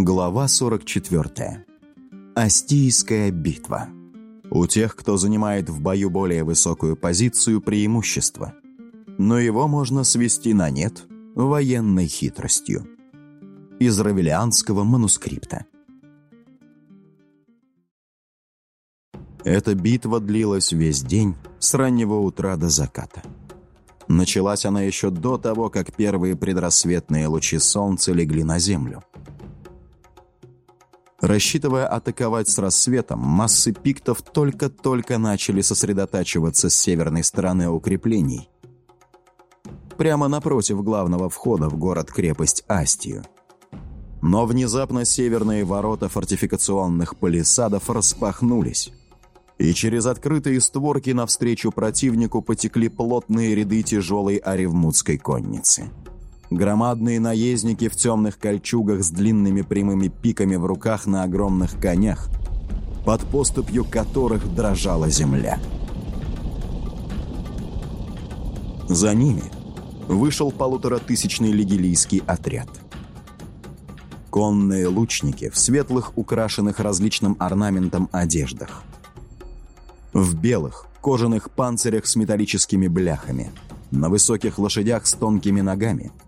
Глава 44. Астийская битва. У тех, кто занимает в бою более высокую позицию, преимущество. Но его можно свести на нет военной хитростью. Из равелианского манускрипта. Эта битва длилась весь день, с раннего утра до заката. Началась она еще до того, как первые предрассветные лучи солнца легли на землю. Рассчитывая атаковать с рассветом, массы пиктов только-только начали сосредотачиваться с северной стороны укреплений, прямо напротив главного входа в город-крепость Астию. Но внезапно северные ворота фортификационных палисадов распахнулись, и через открытые створки навстречу противнику потекли плотные ряды тяжелой оревмутской конницы. Громадные наездники в темных кольчугах с длинными прямыми пиками в руках на огромных конях, под поступью которых дрожала земля. За ними вышел полуторатысячный лигилийский отряд. Конные лучники в светлых, украшенных различным орнаментом одеждах. В белых, кожаных панцирях с металлическими бляхами, на высоких лошадях с тонкими ногами –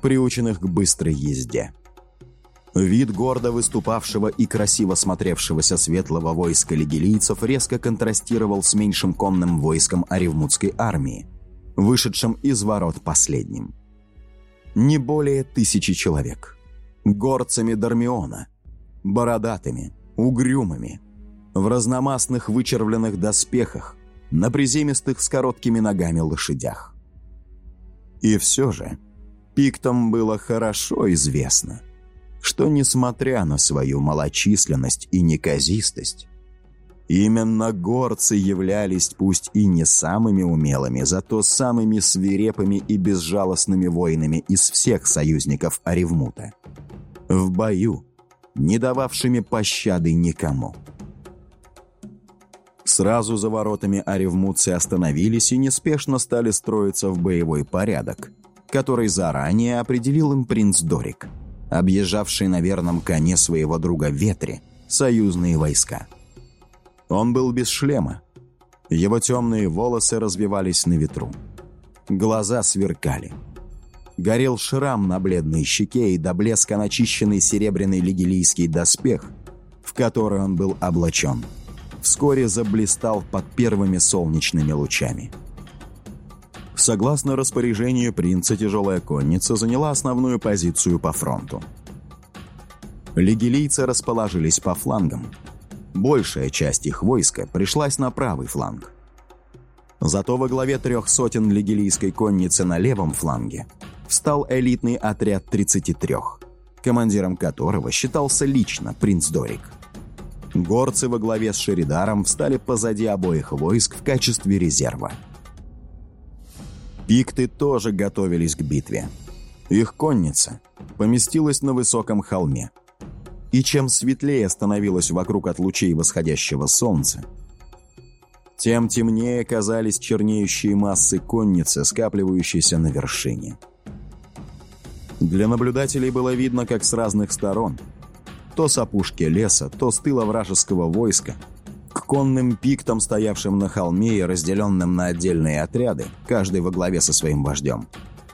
приученных к быстрой езде. Вид гордо выступавшего и красиво смотревшегося светлого войска лигилийцев резко контрастировал с меньшим конным войском Оревмутской армии, вышедшим из ворот последним. Не более тысячи человек. Горцами Дармиона, бородатыми, угрюмыми, в разномастных вычервленных доспехах, на приземистых с короткими ногами лошадях. И все же Пиктам было хорошо известно, что, несмотря на свою малочисленность и неказистость, именно горцы являлись пусть и не самыми умелыми, зато самыми свирепыми и безжалостными воинами из всех союзников Оревмута. В бою, не дававшими пощады никому. Сразу за воротами оревмутцы остановились и неспешно стали строиться в боевой порядок – который заранее определил им принц Дорик, объезжавший на верном коне своего друга Ветре союзные войска. Он был без шлема. Его темные волосы развивались на ветру. Глаза сверкали. Горел шрам на бледной щеке и до блеска начищенный серебряный лигилийский доспех, в который он был облачен, вскоре заблистал под первыми солнечными лучами. Согласно распоряжению принца, тяжелая конница заняла основную позицию по фронту. Лигилийцы расположились по флангам. Большая часть их войска пришлась на правый фланг. Зато во главе трех сотен лигилийской конницы на левом фланге встал элитный отряд 33, командиром которого считался лично принц Дорик. Горцы во главе с Шеридаром встали позади обоих войск в качестве резерва – Пикты тоже готовились к битве. Их конница поместилась на высоком холме. И чем светлее становилось вокруг от лучей восходящего солнца, тем темнее казались чернеющие массы конницы, скапливающиеся на вершине. Для наблюдателей было видно, как с разных сторон, то с опушки леса, то с тыла вражеского войска – к конным пиктам, стоявшим на холме и разделенным на отдельные отряды, каждый во главе со своим вождем,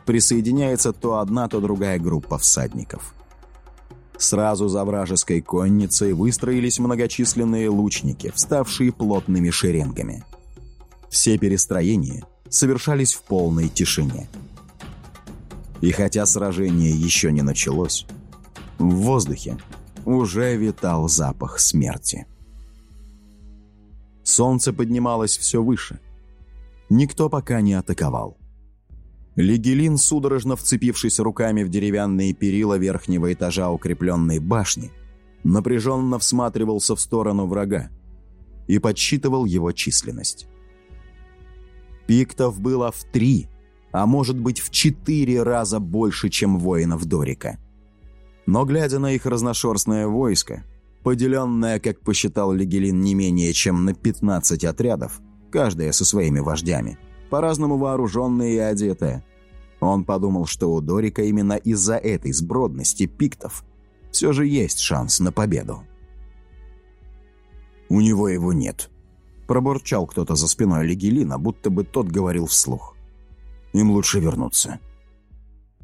присоединяется то одна, то другая группа всадников. Сразу за вражеской конницей выстроились многочисленные лучники, вставшие плотными шеренгами. Все перестроения совершались в полной тишине. И хотя сражение еще не началось, в воздухе уже витал запах смерти. Солнце поднималось все выше. Никто пока не атаковал. Легелин, судорожно вцепившись руками в деревянные перила верхнего этажа укрепленной башни, напряженно всматривался в сторону врага и подсчитывал его численность. Пиктов было в три, а может быть в четыре раза больше, чем воинов Дорика. Но, глядя на их разношерстное войско, поделенная, как посчитал Легелин, не менее чем на 15 отрядов, каждая со своими вождями, по-разному вооруженная и одетая. Он подумал, что у Дорика именно из-за этой сбродности пиктов Все же есть шанс на победу. «У него его нет», — пробурчал кто-то за спиной Легелина, будто бы тот говорил вслух. «Им лучше вернуться».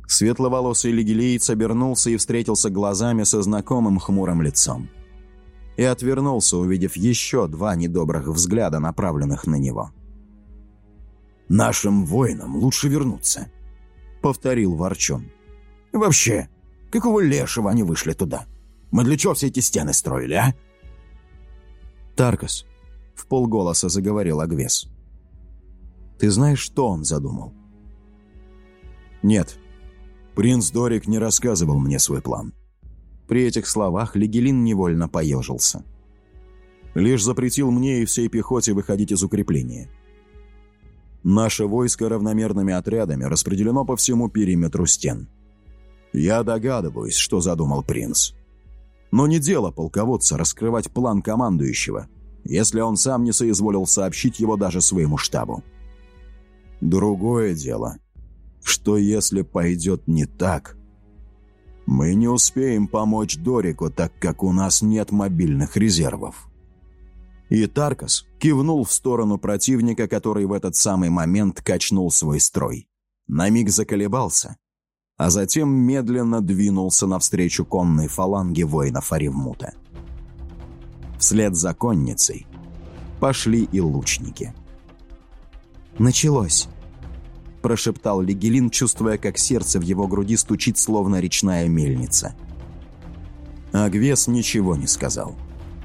Светловолосый легилеец обернулся и встретился глазами со знакомым хмурым лицом. И отвернулся, увидев еще два недобрых взгляда, направленных на него. «Нашим воинам лучше вернуться», — повторил Ворчун. «Вообще, какого лешего они вышли туда? Мы для чего все эти стены строили, а?» «Таркас», — в полголоса заговорил Агвес. «Ты знаешь, что он задумал?» «Нет», Принц Дорик не рассказывал мне свой план. При этих словах Легелин невольно поежился. Лишь запретил мне и всей пехоте выходить из укрепления. Наше войско равномерными отрядами распределено по всему периметру стен. Я догадываюсь, что задумал принц. Но не дело полководца раскрывать план командующего, если он сам не соизволил сообщить его даже своему штабу. Другое дело — что если пойдет не так? Мы не успеем помочь Дорику, так как у нас нет мобильных резервов. И Таркас кивнул в сторону противника, который в этот самый момент качнул свой строй. На миг заколебался, а затем медленно двинулся навстречу конной фаланге воинов Аривмута. Вслед за конницей пошли и лучники. «Началось!» – прошептал Легелин, чувствуя, как сердце в его груди стучит, словно речная мельница. Агвес ничего не сказал,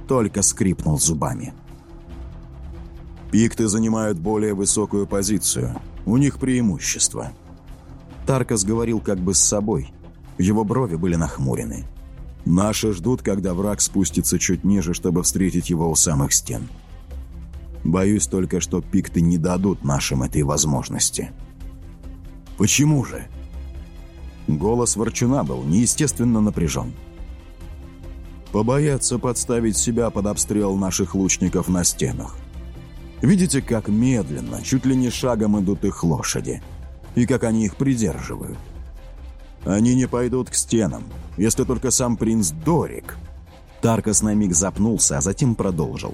только скрипнул зубами. «Пикты занимают более высокую позицию. У них преимущество». Таркас говорил как бы с собой. Его брови были нахмурены. «Наши ждут, когда враг спустится чуть ниже, чтобы встретить его у самых стен. Боюсь только, что пикты не дадут нашим этой возможности». Почему же?» Голос Ворчуна был неестественно напряжен. «Побоятся подставить себя под обстрел наших лучников на стенах. Видите, как медленно, чуть ли не шагом идут их лошади, и как они их придерживают. Они не пойдут к стенам, если только сам принц Дорик». Таркас на миг запнулся, а затем продолжил.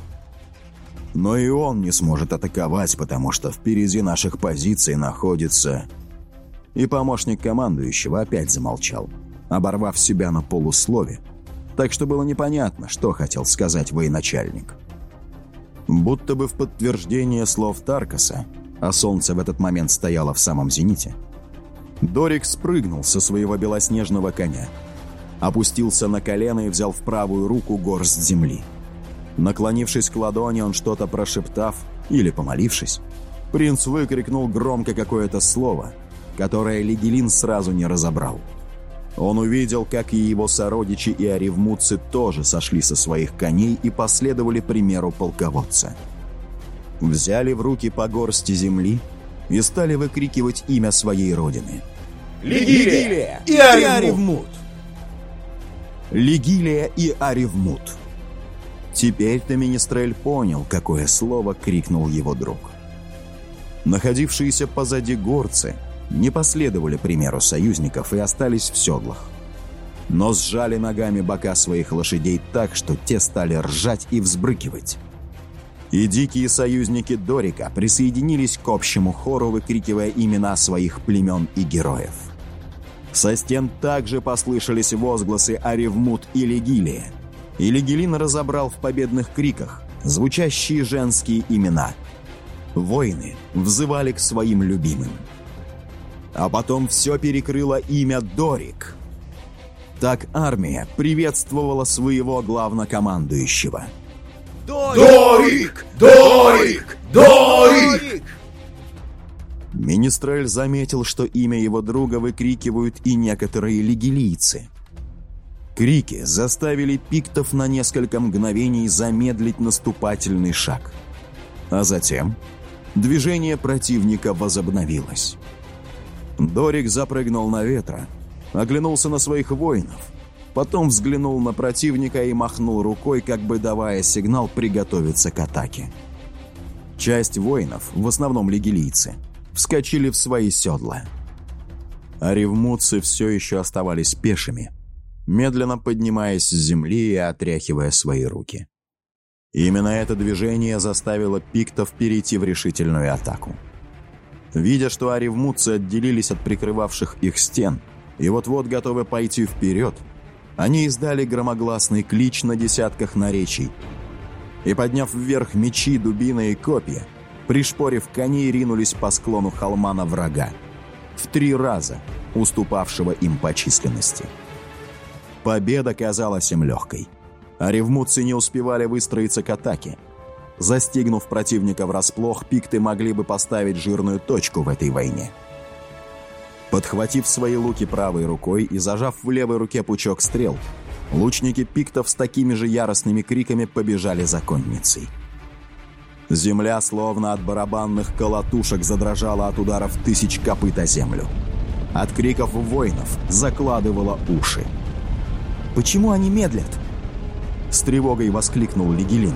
«Но и он не сможет атаковать, потому что впереди наших позиций находится и помощник командующего опять замолчал, оборвав себя на полуслове, так что было непонятно, что хотел сказать военачальник. Будто бы в подтверждение слов Таркаса, а солнце в этот момент стояло в самом зените, Дорик спрыгнул со своего белоснежного коня, опустился на колено и взял в правую руку горсть земли. Наклонившись к ладони, он что-то прошептав или помолившись, принц выкрикнул громко какое-то слово — которое Лигелин сразу не разобрал. Он увидел, как и его сородичи и оревмутцы тоже сошли со своих коней и последовали примеру полководца. Взяли в руки по горсти земли и стали выкрикивать имя своей родины. «Лигилия и Аревмут!» Лигилия и Аревмут. Теперь-то Министрель понял, какое слово крикнул его друг. Находившиеся позади горцы – не последовали примеру союзников и остались в седлах. Но сжали ногами бока своих лошадей так, что те стали ржать и взбрыкивать. И дикие союзники Дорика присоединились к общему хору, выкрикивая имена своих племен и героев. Со стен также послышались возгласы Аревмут и Легилия. И Легилин разобрал в победных криках звучащие женские имена. Воины взывали к своим любимым а потом все перекрыло имя Дорик. Так армия приветствовала своего главнокомандующего. «Дорик! Дорик! Дорик!» Министрель заметил, что имя его друга выкрикивают и некоторые лигилийцы. Крики заставили пиктов на несколько мгновений замедлить наступательный шаг. А затем движение противника возобновилось. Дорик запрыгнул на ветра, оглянулся на своих воинов, потом взглянул на противника и махнул рукой, как бы давая сигнал приготовиться к атаке. Часть воинов, в основном лигилийцы, вскочили в свои седла. А ревмутцы все еще оставались пешими, медленно поднимаясь с земли и отряхивая свои руки. Именно это движение заставило пиктов перейти в решительную атаку. Видя, что аревмутцы отделились от прикрывавших их стен и вот-вот готовы пойти вперед, они издали громогласный клич на десятках наречий и, подняв вверх мечи, дубины и копья, пришпорив коней, ринулись по склону холма на врага, в три раза уступавшего им по численности. Победа казалась им легкой, а не успевали выстроиться к атаке. Застигнув противника врасплох, пикты могли бы поставить жирную точку в этой войне. Подхватив свои луки правой рукой и зажав в левой руке пучок стрел, лучники пиктов с такими же яростными криками побежали за конницей. Земля, словно от барабанных колотушек, задрожала от ударов тысяч копыт о землю. От криков воинов закладывала уши. «Почему они медлят?» С тревогой воскликнул Лигелин.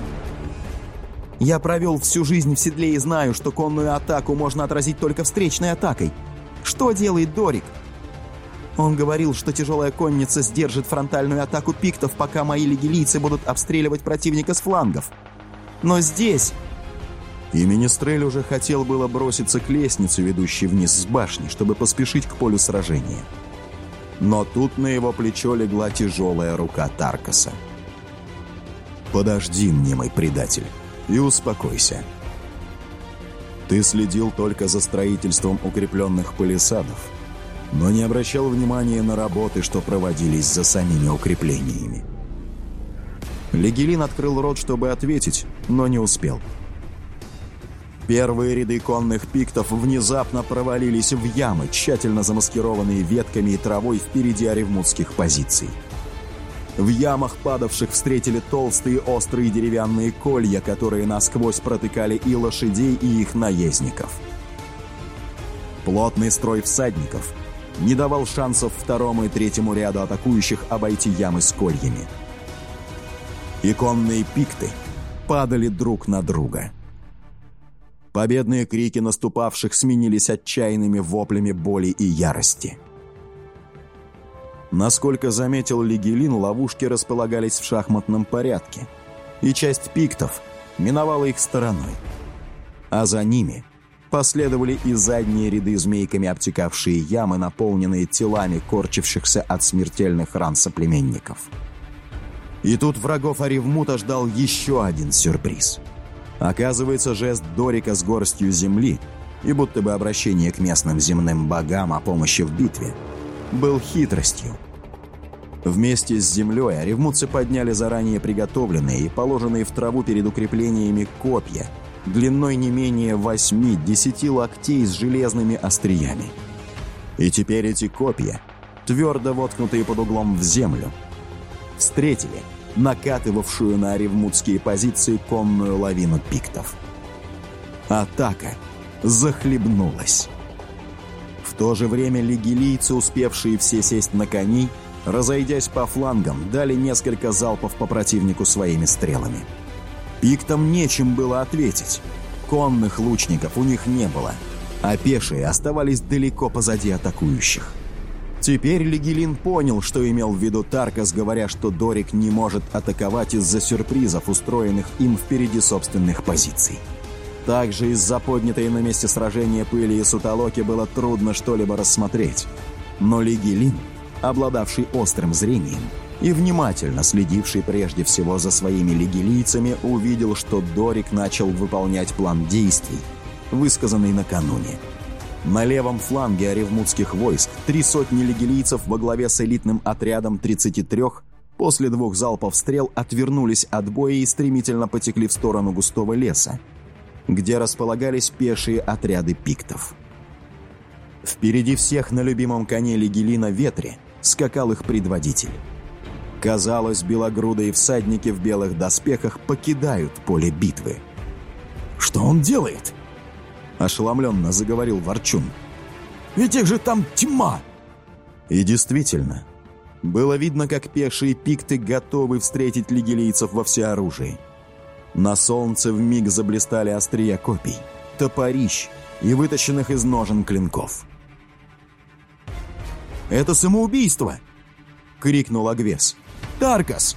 «Я провел всю жизнь в седле и знаю, что конную атаку можно отразить только встречной атакой. Что делает Дорик?» Он говорил, что тяжелая конница сдержит фронтальную атаку пиктов, пока мои лигелийцы будут обстреливать противника с флангов. Но здесь и Министрель уже хотел было броситься к лестнице, ведущей вниз с башни, чтобы поспешить к полю сражения. Но тут на его плечо легла тяжелая рука Таркаса. «Подожди, мнимый предатель, и успокойся. Ты следил только за строительством укрепленных палисадов, но не обращал внимания на работы, что проводились за самими укреплениями». Легелин открыл рот, чтобы ответить, но не успел – Первые ряды конных пиктов внезапно провалились в ямы, тщательно замаскированные ветками и травой впереди оревмутских позиций. В ямах падавших встретили толстые острые деревянные колья, которые насквозь протыкали и лошадей, и их наездников. Плотный строй всадников не давал шансов второму и третьему ряду атакующих обойти ямы с кольями. И конные пикты падали друг на друга – Победные крики наступавших сменились отчаянными воплями боли и ярости. Насколько заметил Лигелин, ловушки располагались в шахматном порядке, и часть пиктов миновала их стороной. А за ними последовали и задние ряды змейками обтекавшие ямы, наполненные телами корчившихся от смертельных ран соплеменников. И тут врагов Аревмута ждал еще один сюрприз — Оказывается, жест Дорика с горстью земли и будто бы обращение к местным земным богам о помощи в битве был хитростью. Вместе с землей оревмутцы подняли заранее приготовленные и положенные в траву перед укреплениями копья, длиной не менее 8-10 локтей с железными остриями. И теперь эти копья, твердо воткнутые под углом в землю, встретили – накатывавшую на оревмутские позиции конную лавину пиктов. Атака захлебнулась. В то же время лигилийцы, успевшие все сесть на коней, разойдясь по флангам, дали несколько залпов по противнику своими стрелами. Пиктам нечем было ответить. Конных лучников у них не было, а пешие оставались далеко позади атакующих. Теперь Легилин понял, что имел в виду Таркас, говоря, что Дорик не может атаковать из-за сюрпризов, устроенных им впереди собственных позиций. Также из-за поднятой на месте сражения пыли и сутолоки было трудно что-либо рассмотреть. Но Легилин, обладавший острым зрением и внимательно следивший прежде всего за своими легилийцами, увидел, что Дорик начал выполнять план действий, высказанный накануне – на левом фланге оревмутских войск три сотни легилийцев во главе с элитным отрядом 33 после двух залпов стрел отвернулись от боя и стремительно потекли в сторону густого леса, где располагались пешие отряды пиктов. Впереди всех на любимом коне Легелина Ветре скакал их предводитель. Казалось, белогрудые всадники в белых доспехах покидают поле битвы. «Что он делает?» ошеломленно заговорил Ворчун. «Ведь их же там тьма!» И действительно, было видно, как пешие пикты готовы встретить лигелийцев во всеоружии. На солнце вмиг заблистали острия копий, топорищ и вытащенных из ножен клинков. «Это самоубийство!» — крикнул Агвес. «Таркас!»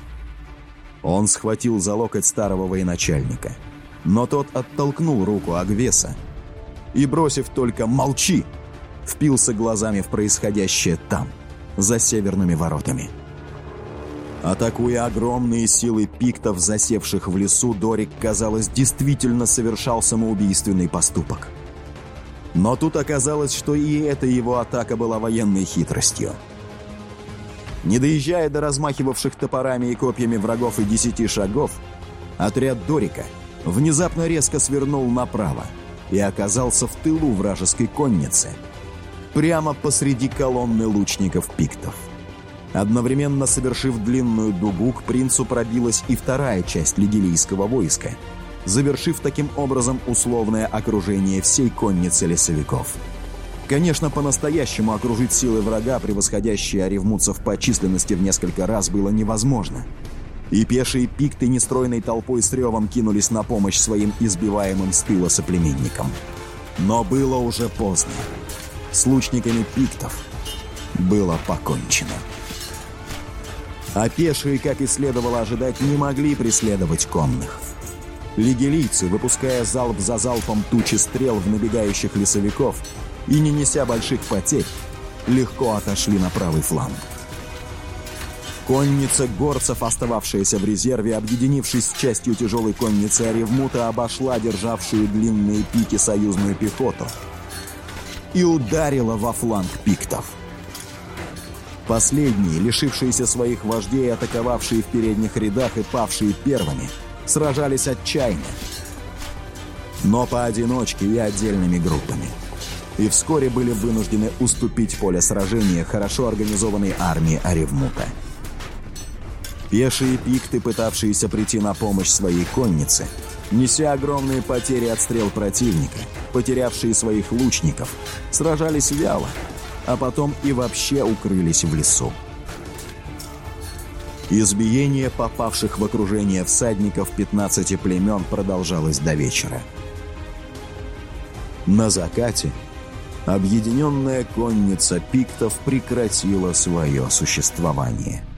Он схватил за локоть старого военачальника. Но тот оттолкнул руку Агвеса и, бросив только «молчи», впился глазами в происходящее там, за северными воротами. Атакуя огромные силы пиктов, засевших в лесу, Дорик, казалось, действительно совершал самоубийственный поступок. Но тут оказалось, что и эта его атака была военной хитростью. Не доезжая до размахивавших топорами и копьями врагов и десяти шагов, отряд Дорика внезапно резко свернул направо и оказался в тылу вражеской конницы, прямо посреди колонны лучников-пиктов. Одновременно совершив длинную дугу, к принцу пробилась и вторая часть лигилийского войска, завершив таким образом условное окружение всей конницы лесовиков. Конечно, по-настоящему окружить силы врага, превосходящие оревмутцев по численности в несколько раз, было невозможно. И пешие пикты нестройной толпой с ревом кинулись на помощь своим избиваемым с тыла соплеменникам. Но было уже поздно. С лучниками пиктов было покончено. А пешие, как и следовало ожидать, не могли преследовать конных. Лигелийцы, выпуская залп за залпом тучи стрел в набегающих лесовиков и не неся больших потерь, легко отошли на правый фланг. Конница горцев, остававшаяся в резерве, объединившись с частью тяжелой конницы Оревмута, обошла державшую длинные пики союзную пехоту и ударила во фланг пиктов. Последние, лишившиеся своих вождей, атаковавшие в передних рядах и павшие первыми, сражались отчаянно, но поодиночке и отдельными группами. И вскоре были вынуждены уступить поле сражения хорошо организованной армии Оревмута. Пешие пикты, пытавшиеся прийти на помощь своей коннице, неся огромные потери от стрел противника, потерявшие своих лучников, сражались вяло, а потом и вообще укрылись в лесу. Избиение попавших в окружение всадников 15 племен продолжалось до вечера. На закате объединенная конница пиктов прекратила свое существование –